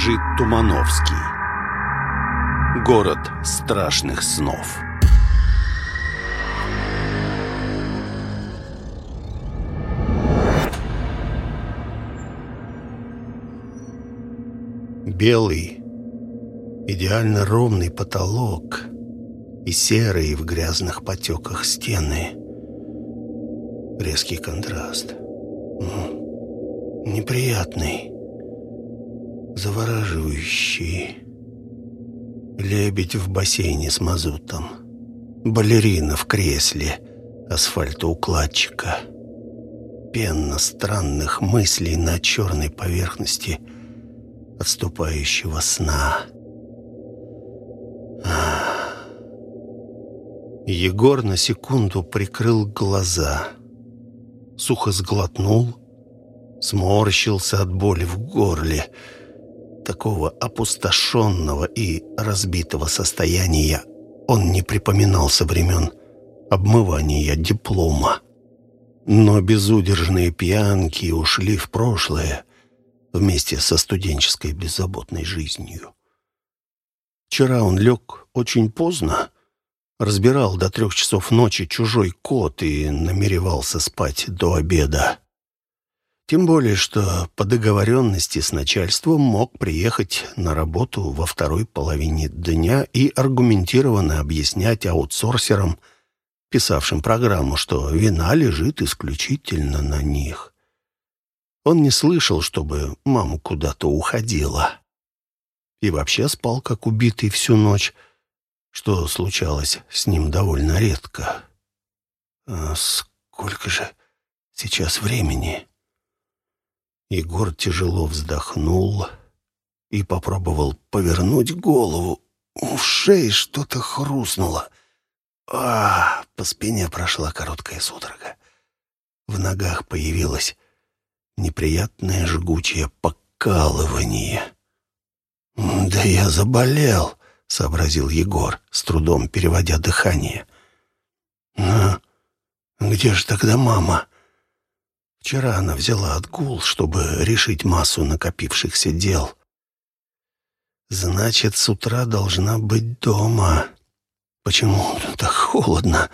Ежи Тумановский. Город страшных снов. Белый, идеально ровный потолок и серые в грязных потеках стены. Резкий контраст. Неприятный завораживающий. Лебедь в бассейне с мазутом. Балерина в кресле асфальтоукладчика. Пенна странных мыслей на черной поверхности отступающего сна. Егор на секунду прикрыл глаза. Сухо сглотнул, сморщился от боли в горле — Такого опустошенного и разбитого состояния он не припоминал со времен обмывания диплома. Но безудержные пьянки ушли в прошлое вместе со студенческой беззаботной жизнью. Вчера он лег очень поздно, разбирал до трех часов ночи чужой кот и намеревался спать до обеда. Тем более, что по договоренности с начальством мог приехать на работу во второй половине дня и аргументированно объяснять аутсорсерам, писавшим программу, что вина лежит исключительно на них. Он не слышал, чтобы мама куда-то уходила. И вообще спал, как убитый, всю ночь, что случалось с ним довольно редко. А сколько же сейчас времени? Егор тяжело вздохнул и попробовал повернуть голову. В шее что-то хрустнуло. А, по спине прошла короткая судорога. В ногах появилось неприятное жгучее покалывание. «Да я заболел», — сообразил Егор, с трудом переводя дыхание. «Но где же тогда мама?» Вчера она взяла отгул, чтобы решить массу накопившихся дел. Значит, с утра должна быть дома. Почему так холодно?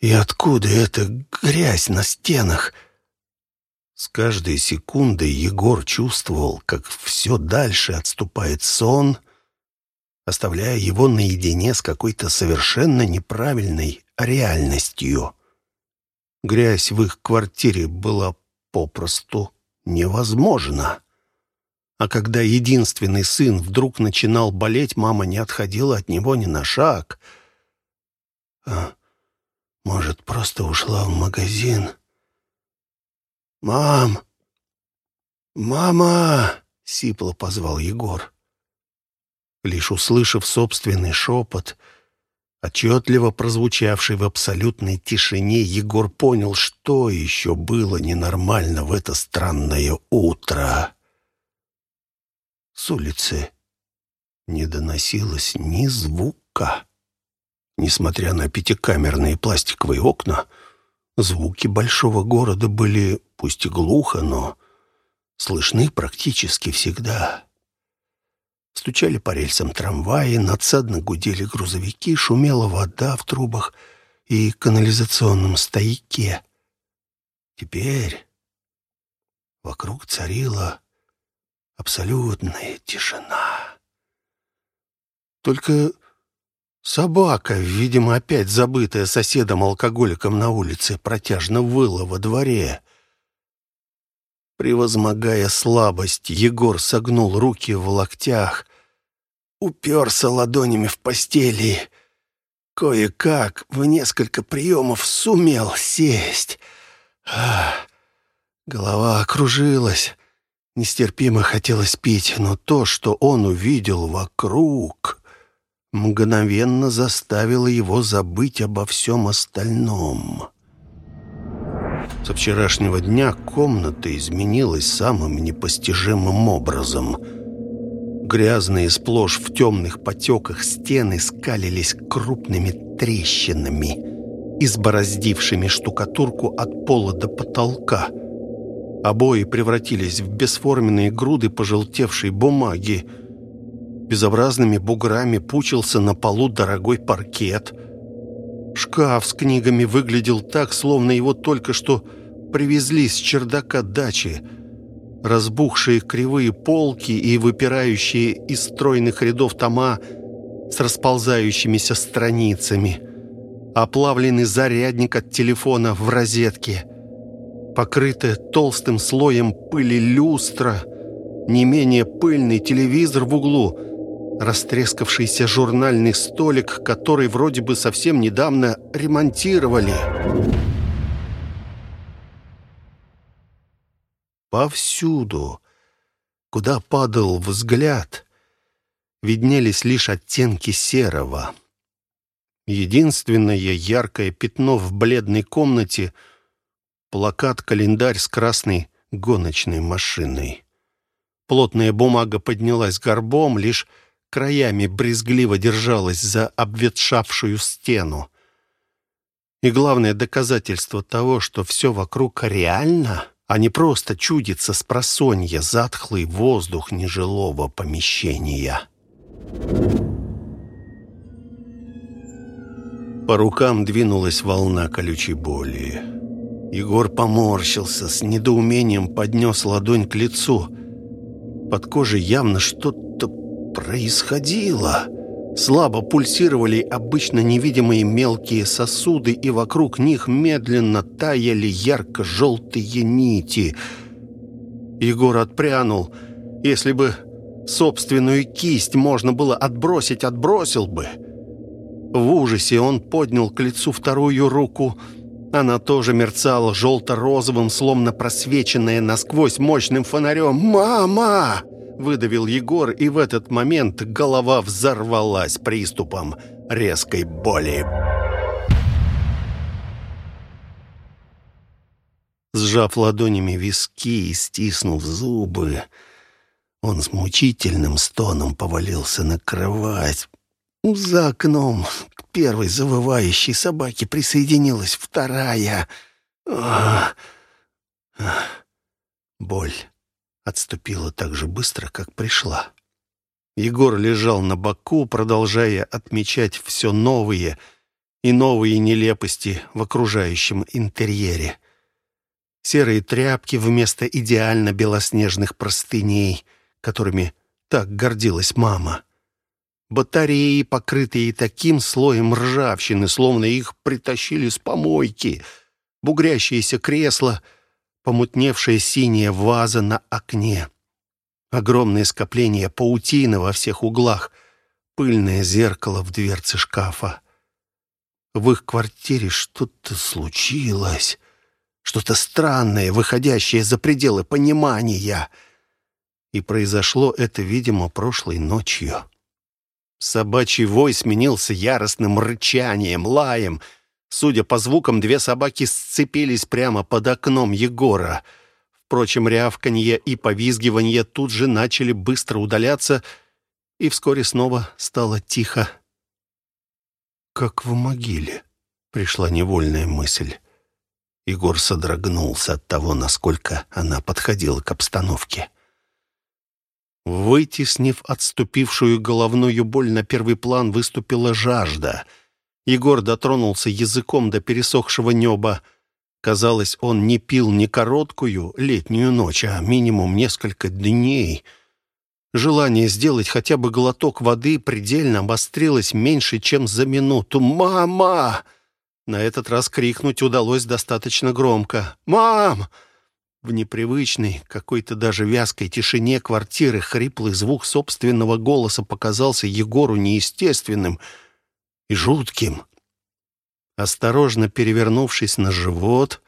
И откуда эта грязь на стенах? С каждой секундой Егор чувствовал, как все дальше отступает сон, оставляя его наедине с какой-то совершенно неправильной реальностью. Грязь в их квартире была попросту невозможна. А когда единственный сын вдруг начинал болеть, мама не отходила от него ни на шаг. А, может, просто ушла в магазин? «Мам! Мама!» — сипло позвал Егор. Лишь услышав собственный шепот — Отчетливо прозвучавший в абсолютной тишине, Егор понял, что еще было ненормально в это странное утро. С улицы не доносилось ни звука. Несмотря на пятикамерные пластиковые окна, звуки большого города были, пусть и глухо, но слышны практически всегда. Стучали по рельсам трамваи, надсадно гудели грузовики, шумела вода в трубах и канализационном стояке. Теперь вокруг царила абсолютная тишина. Только собака, видимо, опять забытая соседом-алкоголиком на улице, протяжно выла во дворе. Превозмогая слабость, Егор согнул руки в локтях, уперся ладонями в постели. Кое-как в несколько приемов сумел сесть. Ах, голова окружилась. Нестерпимо хотелось пить, но то, что он увидел вокруг, мгновенно заставило его забыть обо всем остальном. Со вчерашнего дня комната изменилась самым непостижимым образом. Грязные, сплошь в темных потеках стены скалились крупными трещинами, избороздившими штукатурку от пола до потолка. Обои превратились в бесформенные груды пожелтевшей бумаги. Безобразными буграми пучился на полу дорогой паркет. Шкаф с книгами выглядел так, словно его только что привезли с чердака дачи. Разбухшие кривые полки и выпирающие из стройных рядов тома с расползающимися страницами. Оплавленный зарядник от телефона в розетке. Покрытая толстым слоем пыли люстра. Не менее пыльный телевизор в углу. Растрескавшийся журнальный столик, который вроде бы совсем недавно ремонтировали. Повсюду, куда падал взгляд, виднелись лишь оттенки серого. Единственное яркое пятно в бледной комнате — плакат-календарь с красной гоночной машиной. Плотная бумага поднялась горбом, лишь краями брезгливо держалась за обветшавшую стену. И главное доказательство того, что все вокруг реально, а не просто чудится с просонья затхлый воздух нежилого помещения. По рукам двинулась волна колючей боли. Егор поморщился, с недоумением поднес ладонь к лицу. Под кожей явно что-то происходило. Слабо пульсировали обычно невидимые мелкие сосуды, и вокруг них медленно таяли ярко-желтые нити. Егор отпрянул. Если бы Собственную кисть можно было отбросить, отбросил бы. В ужасе он поднял к лицу вторую руку. Она тоже мерцала желто-розовым, словно просвеченная насквозь мощным фонарем. «Мама!» — выдавил Егор, и в этот момент голова взорвалась приступом резкой боли. Сжав ладонями виски и стиснув зубы, он с мучительным стоном повалился на кровать. За окном к первой завывающей собаке присоединилась вторая. Ах, ах. Боль отступила так же быстро, как пришла. Егор лежал на боку, продолжая отмечать все новые и новые нелепости в окружающем интерьере. Серые тряпки вместо идеально белоснежных простыней — которыми так гордилась мама. Батареи, покрытые таким слоем ржавчины, словно их притащили с помойки. Бугрящееся кресло, помутневшая синяя ваза на окне. Огромное скопление паутины во всех углах. Пыльное зеркало в дверце шкафа. В их квартире что-то случилось. Что-то странное, выходящее за пределы понимания — и произошло это, видимо, прошлой ночью. Собачий вой сменился яростным рычанием, лаем. Судя по звукам, две собаки сцепились прямо под окном Егора. Впрочем, рявканье и повизгиванье тут же начали быстро удаляться, и вскоре снова стало тихо. «Как в могиле», — пришла невольная мысль. Егор содрогнулся от того, насколько она подходила к обстановке. Вытеснив отступившую головную боль, на первый план выступила жажда. Егор дотронулся языком до пересохшего неба. Казалось, он не пил не короткую летнюю ночь, а минимум несколько дней. Желание сделать хотя бы глоток воды предельно обострилось меньше, чем за минуту. «Мама!» На этот раз крикнуть удалось достаточно громко. «Мам!» В непривычной, какой-то даже вязкой тишине квартиры хриплый звук собственного голоса показался Егору неестественным и жутким. Осторожно перевернувшись на живот,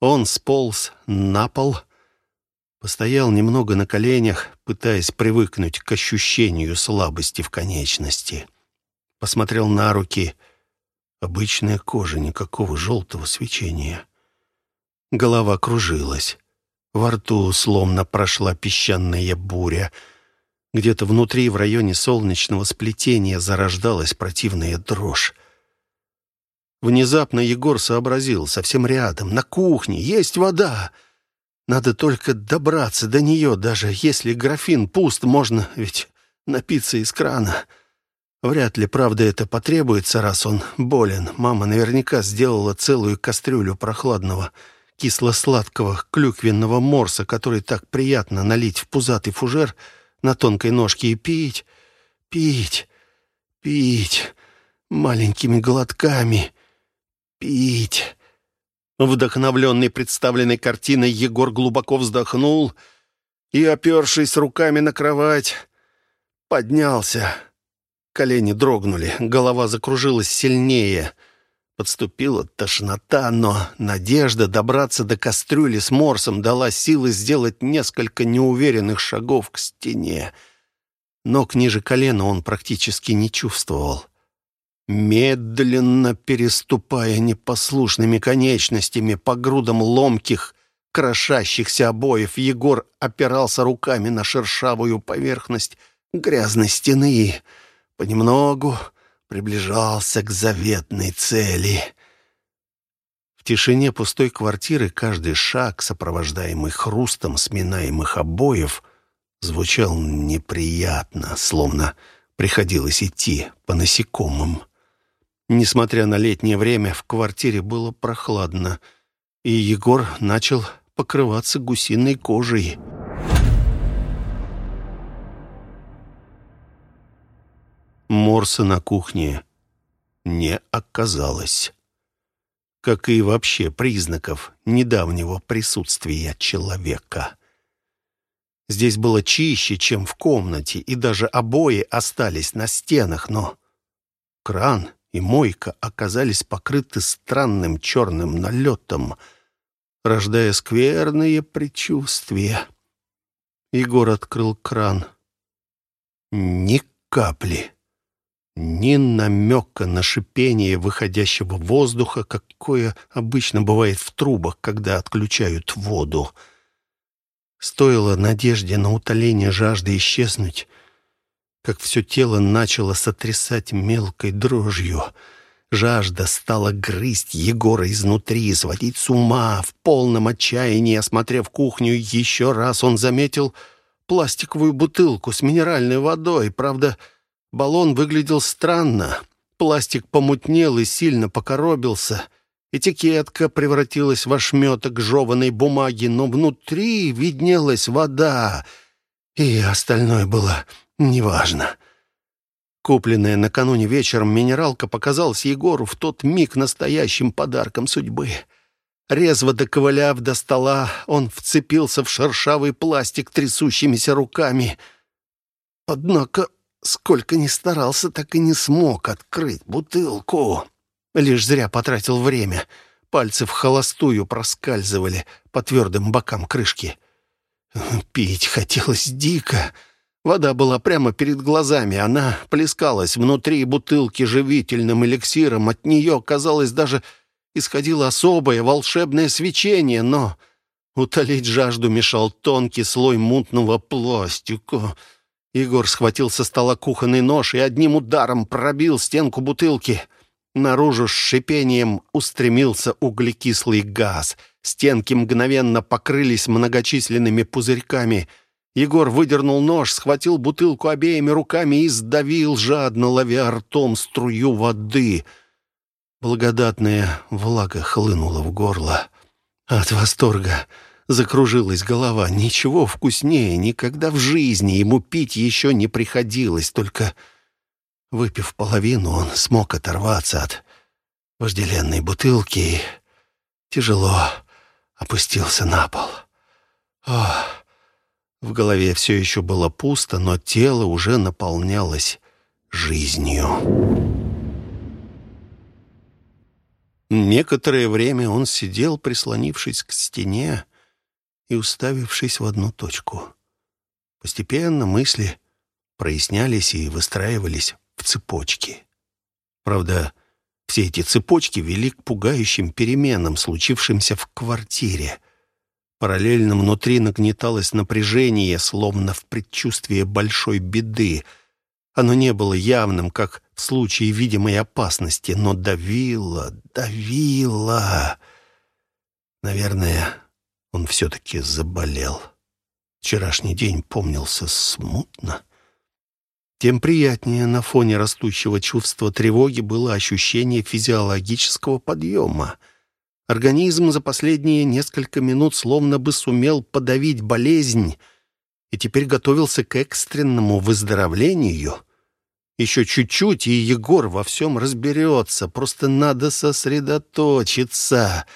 он сполз на пол, постоял немного на коленях, пытаясь привыкнуть к ощущению слабости в конечности. Посмотрел на руки. Обычная кожа, никакого желтого свечения. Голова кружилась. Во рту словно прошла песчаная буря. Где-то внутри, в районе солнечного сплетения, зарождалась противная дрожь. Внезапно Егор сообразил, совсем рядом, на кухне, есть вода. Надо только добраться до нее, даже если графин пуст, можно ведь напиться из крана. Вряд ли, правда, это потребуется, раз он болен. Мама наверняка сделала целую кастрюлю прохладного, кисло-сладкого клюквенного морса, который так приятно налить в пузатый фужер на тонкой ножке и пить, пить, пить маленькими глотками, пить. Вдохновленный представленной картиной, Егор глубоко вздохнул и, опершись руками на кровать, поднялся. Колени дрогнули, голова закружилась сильнее. Подступила тошнота, но надежда добраться до кастрюли с морсом дала силы сделать несколько неуверенных шагов к стене. Ног ниже колена он практически не чувствовал. Медленно переступая непослушными конечностями по грудам ломких, крошащихся обоев, Егор опирался руками на шершавую поверхность грязной стены и понемногу приближался к заветной цели. В тишине пустой квартиры каждый шаг, сопровождаемый хрустом сминаемых обоев, звучал неприятно, словно приходилось идти по насекомым. Несмотря на летнее время, в квартире было прохладно, и Егор начал покрываться гусиной кожей. Морса на кухне не оказалось. Как и вообще признаков недавнего присутствия человека. Здесь было чище, чем в комнате, и даже обои остались на стенах, но кран и мойка оказались покрыты странным черным налетом, рождая скверные предчувствия. Егор открыл кран. Ни капли, ни намека на шипение выходящего воздуха, какое обычно бывает в трубах, когда отключают воду. Стоило надежде на утоление жажды исчезнуть, как все тело начало сотрясать мелкой дрожью. Жажда стала грызть Егора изнутри, сводить с ума. В полном отчаянии, осмотрев кухню, еще раз он заметил пластиковую бутылку с минеральной водой. Правда, баллон выглядел странно. Пластик помутнел и сильно покоробился. Этикетка превратилась в ошметок жеванной бумаги, но внутри виднелась вода, и остальное было Неважно. Купленная накануне вечером минералка показалась Егору в тот миг настоящим подарком судьбы. Резво доковыляв до стола, он вцепился в шершавый пластик трясущимися руками. Однако, сколько ни старался, так и не смог открыть бутылку. Лишь зря потратил время. Пальцы в холостую проскальзывали по твердым бокам крышки. Пить хотелось дико. Вода была прямо перед глазами, она плескалась внутри бутылки живительным эликсиром. От нее, казалось, даже исходило особое волшебное свечение, но утолить жажду мешал тонкий слой мутного пластика. Егор схватил со стола кухонный нож и одним ударом пробил стенку бутылки. Наружу с шипением устремился углекислый газ. Стенки мгновенно покрылись многочисленными пузырьками — Егор выдернул нож, схватил бутылку обеими руками и сдавил, жадно ловя ртом струю воды. Благодатная влага хлынула в горло. От восторга закружилась голова. Ничего вкуснее никогда в жизни ему пить еще не приходилось, только, выпив половину, он смог оторваться от вожделенной бутылки и тяжело опустился на пол. Ох! В голове все еще было пусто, но тело уже наполнялось жизнью. Некоторое время он сидел, прислонившись к стене и уставившись в одну точку. Постепенно мысли прояснялись и выстраивались в цепочки. Правда, все эти цепочки вели к пугающим переменам, случившимся в квартире. Параллельно внутри нагнеталось напряжение, словно в предчувствии большой беды. Оно не было явным, как в случае видимой опасности, но давило, давило. Наверное, Он все-таки заболел. Вчерашний день помнился смутно. Тем приятнее на фоне растущего чувства тревоги было ощущение физиологического подъема. Организм за последние несколько минут словно бы сумел подавить болезнь и теперь готовился к экстренному выздоровлению. Еще чуть-чуть, и Егор во всем разберется. Просто надо сосредоточиться.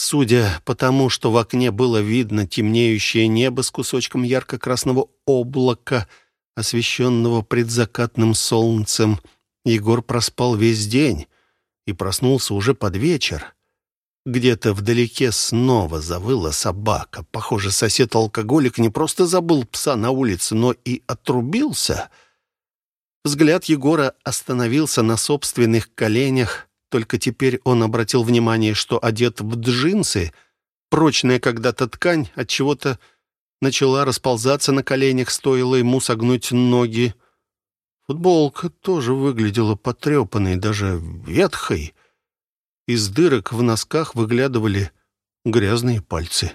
Судя по тому, что в окне было видно темнеющее небо с кусочком ярко-красного облака — освещенного предзакатным солнцем, Егор проспал весь день и проснулся уже под вечер. Где-то вдалеке снова завыла собака. Похоже, сосед-алкоголик не просто забыл пса на улице, но и отрубился. Взгляд Егора остановился на собственных коленях, только теперь он обратил внимание, что одет в джинсы, прочная когда-то ткань от чего-то начала расползаться на коленях, стоило ему согнуть ноги. Футболка тоже выглядела потрепанной, даже ветхой. Из дырок в носках выглядывали грязные пальцы.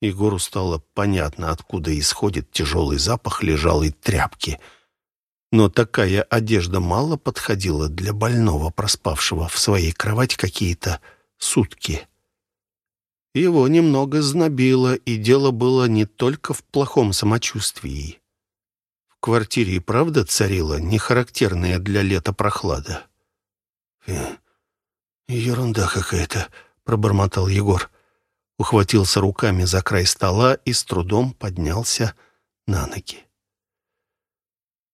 Егору стало понятно, откуда исходит тяжелый запах лежалой тряпки. Но такая одежда мало подходила для больного, проспавшего в своей кровати какие-то сутки. Его немного знобило, и дело было не только в плохом самочувствии. В квартире и правда царила нехарактерная для лета прохлада. «Э, «Ерунда какая-то», — пробормотал Егор. Ухватился руками за край стола и с трудом поднялся на ноги.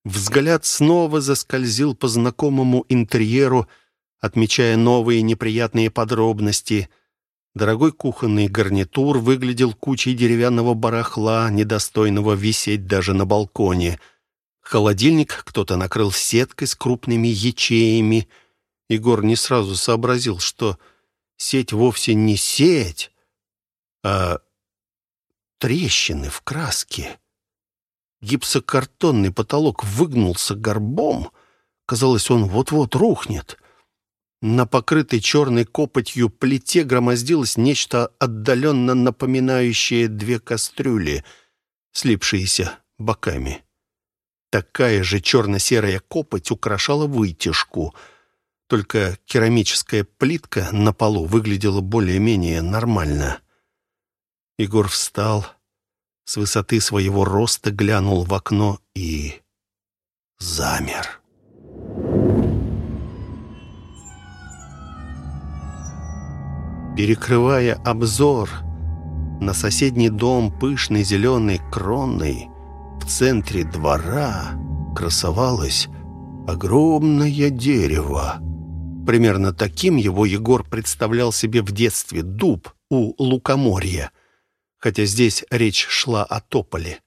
Взгляд снова заскользил по знакомому интерьеру, отмечая новые неприятные подробности — Дорогой кухонный гарнитур выглядел кучей деревянного барахла, недостойного висеть даже на балконе. Холодильник кто-то накрыл сеткой с крупными ячеями. Егор не сразу сообразил, что сеть вовсе не сеть, а трещины в краске. Гипсокартонный потолок выгнулся горбом. Казалось, он вот-вот рухнет. На покрытой черной копотью плите громоздилось нечто отдаленно напоминающее две кастрюли, слипшиеся боками. Такая же черно-серая копоть украшала вытяжку, только керамическая плитка на полу выглядела более-менее нормально. Егор встал, с высоты своего роста глянул в окно и замер. перекрывая обзор на соседний дом пышной зеленой кроной, в центре двора красовалось огромное дерево. Примерно таким его Егор представлял себе в детстве дуб у Лукоморья, хотя здесь речь шла о тополе.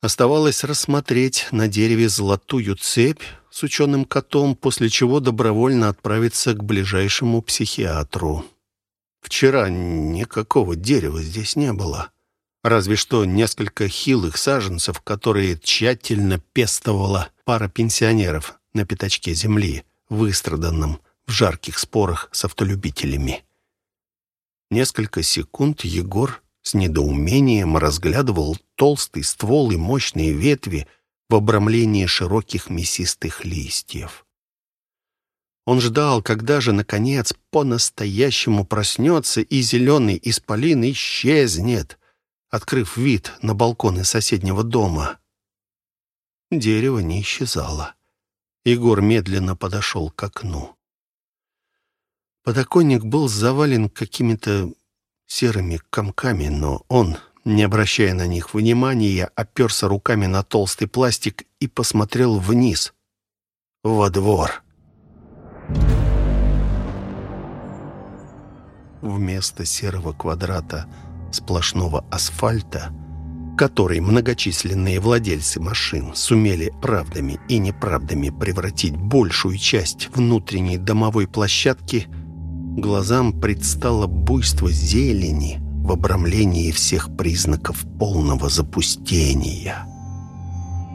Оставалось рассмотреть на дереве золотую цепь с ученым котом, после чего добровольно отправиться к ближайшему психиатру. Вчера никакого дерева здесь не было. Разве что несколько хилых саженцев, которые тщательно пестовала пара пенсионеров на пятачке земли, выстраданном в жарких спорах с автолюбителями. Несколько секунд Егор с недоумением разглядывал толстый ствол и мощные ветви в обрамлении широких мясистых листьев. Он ждал, когда же, наконец, по-настоящему проснется, и зеленый исполин исчезнет, открыв вид на балконы соседнего дома. Дерево не исчезало. Егор медленно подошел к окну. Подоконник был завален какими-то серыми комками, но он, не обращая на них внимания, оперся руками на толстый пластик и посмотрел вниз, во двор. Вместо серого квадрата сплошного асфальта, который многочисленные владельцы машин сумели правдами и неправдами превратить большую часть внутренней домовой площадки – Глазам предстало буйство зелени в обрамлении всех признаков полного запустения.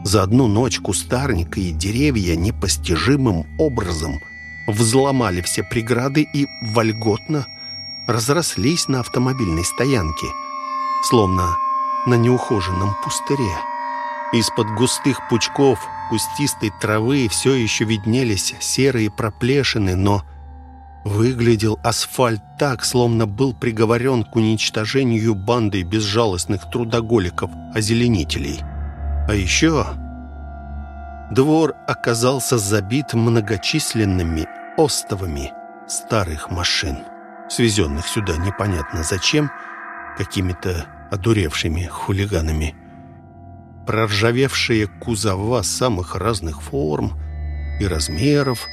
За одну ночь кустарника и деревья непостижимым образом взломали все преграды и вольготно разрослись на автомобильной стоянке, словно на неухоженном пустыре. Из-под густых пучков кустистой травы все еще виднелись серые проплешины, но выглядел асфальт так, словно был приговорен к уничтожению бандой безжалостных трудоголиков-озеленителей. А еще двор оказался забит многочисленными остовами старых машин, свезенных сюда непонятно зачем, какими-то одуревшими хулиганами. Проржавевшие кузова самых разных форм и размеров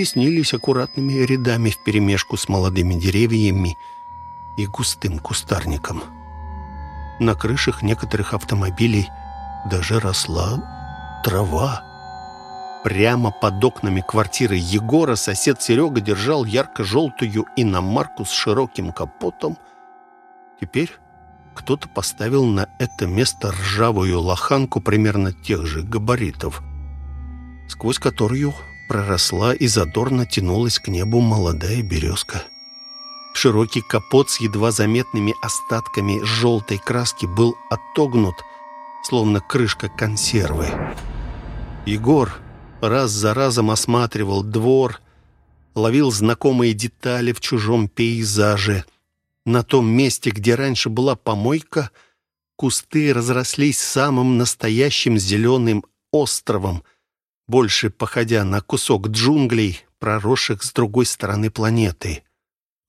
теснились аккуратными рядами вперемешку с молодыми деревьями и густым кустарником. На крышах некоторых автомобилей даже росла трава. Прямо под окнами квартиры Егора сосед Серега держал ярко-желтую иномарку с широким капотом. Теперь кто-то поставил на это место ржавую лоханку примерно тех же габаритов, сквозь которую проросла и задорно тянулась к небу молодая березка. Широкий капот с едва заметными остатками желтой краски был отогнут, словно крышка консервы. Егор раз за разом осматривал двор, ловил знакомые детали в чужом пейзаже — на том месте, где раньше была помойка, кусты разрослись самым настоящим зеленым островом, больше походя на кусок джунглей, проросших с другой стороны планеты.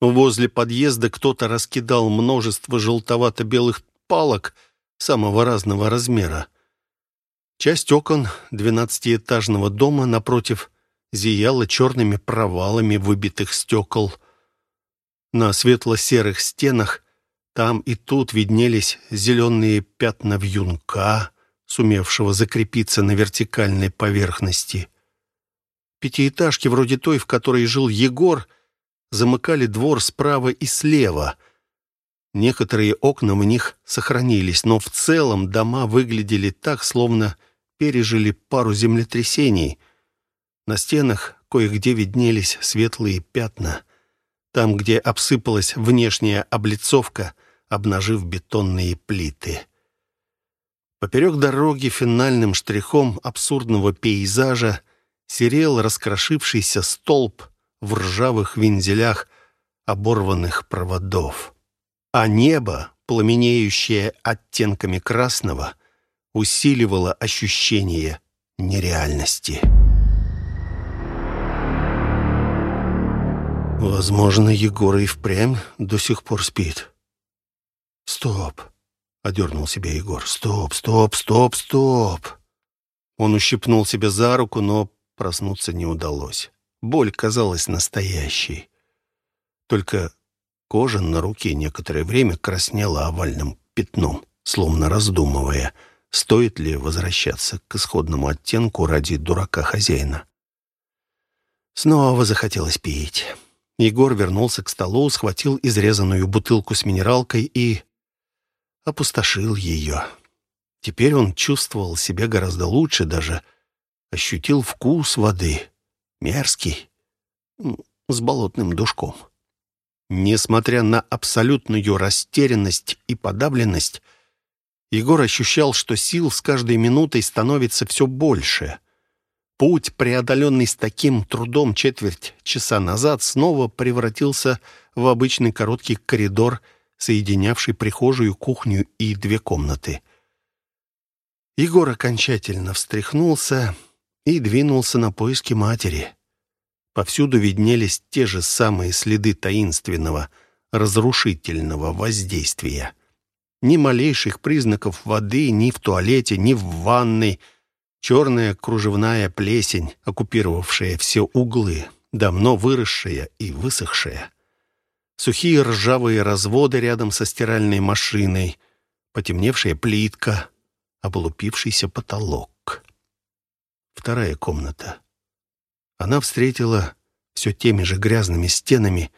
Возле подъезда кто-то раскидал множество желтовато-белых палок самого разного размера. Часть окон двенадцатиэтажного дома напротив зияла черными провалами выбитых стекол – на светло-серых стенах там и тут виднелись зеленые пятна вьюнка, сумевшего закрепиться на вертикальной поверхности. Пятиэтажки, вроде той, в которой жил Егор, замыкали двор справа и слева. Некоторые окна в них сохранились, но в целом дома выглядели так, словно пережили пару землетрясений. На стенах кое-где виднелись светлые пятна — там, где обсыпалась внешняя облицовка, обнажив бетонные плиты. Поперек дороги финальным штрихом абсурдного пейзажа серел раскрошившийся столб в ржавых вензелях оборванных проводов. А небо, пламенеющее оттенками красного, усиливало ощущение нереальности. Возможно, Егор и впрямь до сих пор спит. «Стоп!» — одернул себя Егор. «Стоп, стоп, стоп, стоп!» Он ущипнул себя за руку, но проснуться не удалось. Боль казалась настоящей. Только кожа на руке некоторое время краснела овальным пятном, словно раздумывая, стоит ли возвращаться к исходному оттенку ради дурака-хозяина. Снова захотелось пить. Егор вернулся к столу, схватил изрезанную бутылку с минералкой и опустошил ее. Теперь он чувствовал себя гораздо лучше, даже ощутил вкус воды. Мерзкий, с болотным душком. Несмотря на абсолютную растерянность и подавленность, Егор ощущал, что сил с каждой минутой становится все больше — Путь, преодоленный с таким трудом четверть часа назад, снова превратился в обычный короткий коридор, соединявший прихожую, кухню и две комнаты. Егор окончательно встряхнулся и двинулся на поиски матери. Повсюду виднелись те же самые следы таинственного, разрушительного воздействия. Ни малейших признаков воды ни в туалете, ни в ванной — Черная кружевная плесень, оккупировавшая все углы, давно выросшая и высохшая. Сухие ржавые разводы рядом со стиральной машиной, потемневшая плитка, облупившийся потолок. Вторая комната. Она встретила все теми же грязными стенами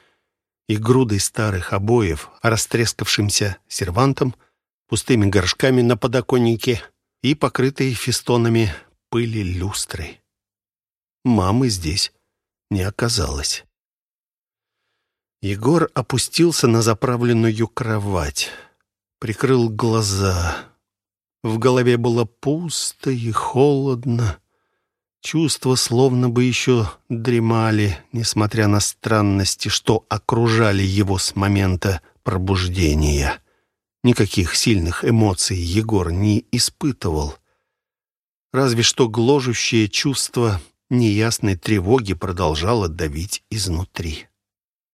и грудой старых обоев, растрескавшимся сервантом, пустыми горшками на подоконнике — и покрытые фестонами пыли люстры. Мамы здесь не оказалось. Егор опустился на заправленную кровать, прикрыл глаза. В голове было пусто и холодно. Чувства словно бы еще дремали, несмотря на странности, что окружали его с момента пробуждения. Никаких сильных эмоций Егор не испытывал. Разве что гложущее чувство неясной тревоги продолжало давить изнутри.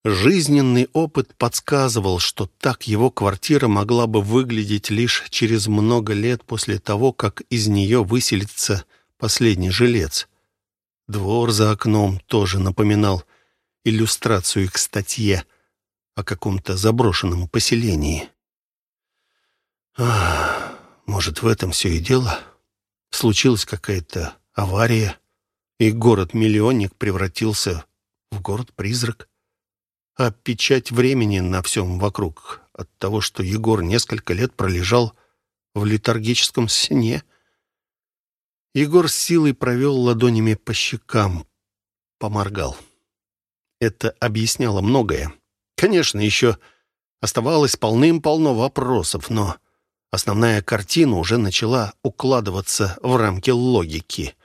Жизненный опыт подсказывал, что так его квартира могла бы выглядеть лишь через много лет после того, как из нее выселится последний жилец. Двор за окном тоже напоминал иллюстрацию к статье о каком-то заброшенном поселении. А, может, в этом все и дело? Случилась какая-то авария, и город-миллионник превратился в город-призрак а печать времени на всем вокруг от того, что Егор несколько лет пролежал в летаргическом сне. Егор с силой провел ладонями по щекам, поморгал. Это объясняло многое. Конечно, еще оставалось полным-полно вопросов, но основная картина уже начала укладываться в рамки логики.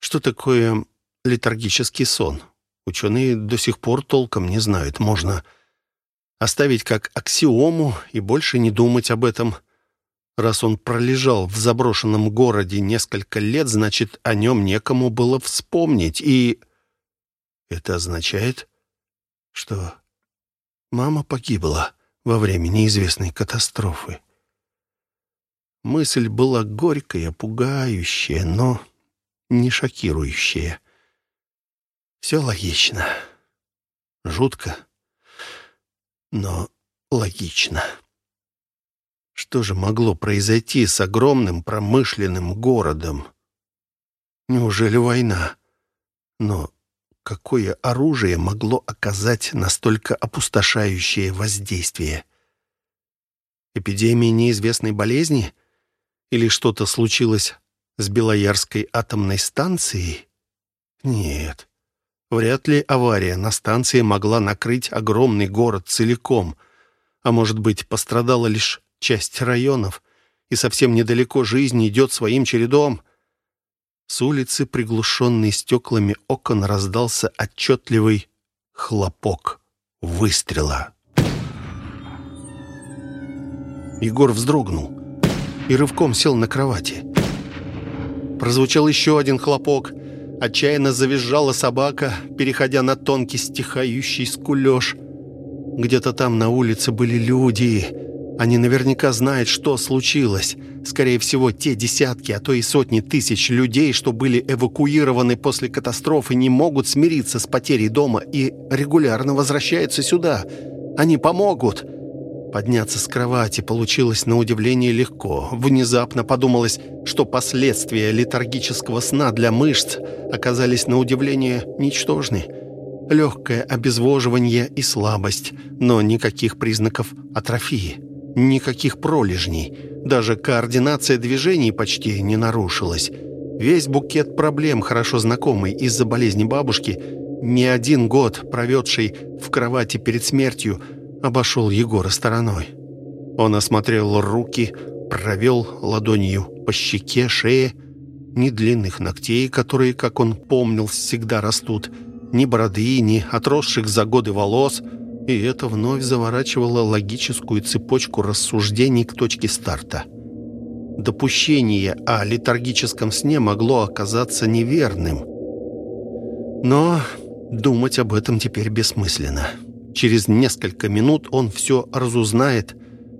Что такое летаргический сон? Ученые до сих пор толком не знают. Можно оставить как аксиому и больше не думать об этом. Раз он пролежал в заброшенном городе несколько лет, значит, о нем некому было вспомнить. И это означает, что мама погибла во время неизвестной катастрофы. Мысль была горькая, пугающая, но не шокирующая. Все логично. Жутко, но логично. Что же могло произойти с огромным промышленным городом? Неужели война? Но какое оружие могло оказать настолько опустошающее воздействие? Эпидемия неизвестной болезни? Или что-то случилось с Белоярской атомной станцией? Нет. Вряд ли авария на станции могла накрыть огромный город целиком. А может быть, пострадала лишь часть районов, и совсем недалеко жизнь идет своим чередом. С улицы, приглушенный стеклами окон, раздался отчетливый хлопок выстрела. Егор вздрогнул и рывком сел на кровати. Прозвучал еще один хлопок — Отчаянно завизжала собака, переходя на тонкий стихающий скулеж. Где-то там на улице были люди. Они наверняка знают, что случилось. Скорее всего, те десятки, а то и сотни тысяч людей, что были эвакуированы после катастрофы, не могут смириться с потерей дома и регулярно возвращаются сюда. Они помогут. Подняться с кровати получилось на удивление легко. Внезапно подумалось, что последствия летаргического сна для мышц оказались на удивление ничтожны. Легкое обезвоживание и слабость, но никаких признаков атрофии, никаких пролежней. Даже координация движений почти не нарушилась. Весь букет проблем, хорошо знакомый из-за болезни бабушки, не один год проведший в кровати перед смертью – обошел Егора стороной. Он осмотрел руки, провел ладонью по щеке, шее, ни длинных ногтей, которые, как он помнил, всегда растут, ни бороды, ни отросших за годы волос, и это вновь заворачивало логическую цепочку рассуждений к точке старта. Допущение о летаргическом сне могло оказаться неверным. Но думать об этом теперь бессмысленно. Через несколько минут он все разузнает,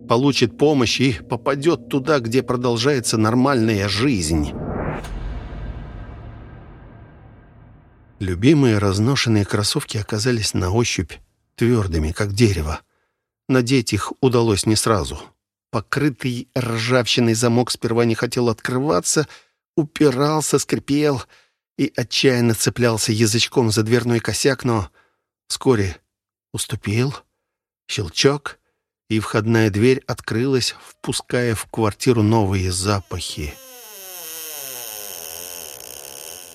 получит помощь и попадет туда, где продолжается нормальная жизнь. Любимые разношенные кроссовки оказались на ощупь твердыми, как дерево. Надеть их удалось не сразу. Покрытый ржавчиной замок сперва не хотел открываться, упирался, скрипел и отчаянно цеплялся язычком за дверной косяк, но вскоре Уступил. Щелчок, и входная дверь открылась, впуская в квартиру новые запахи.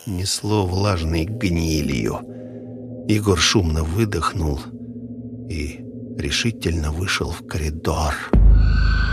Несло влажной гнилью. Егор шумно выдохнул и решительно вышел в коридор. «Коридор».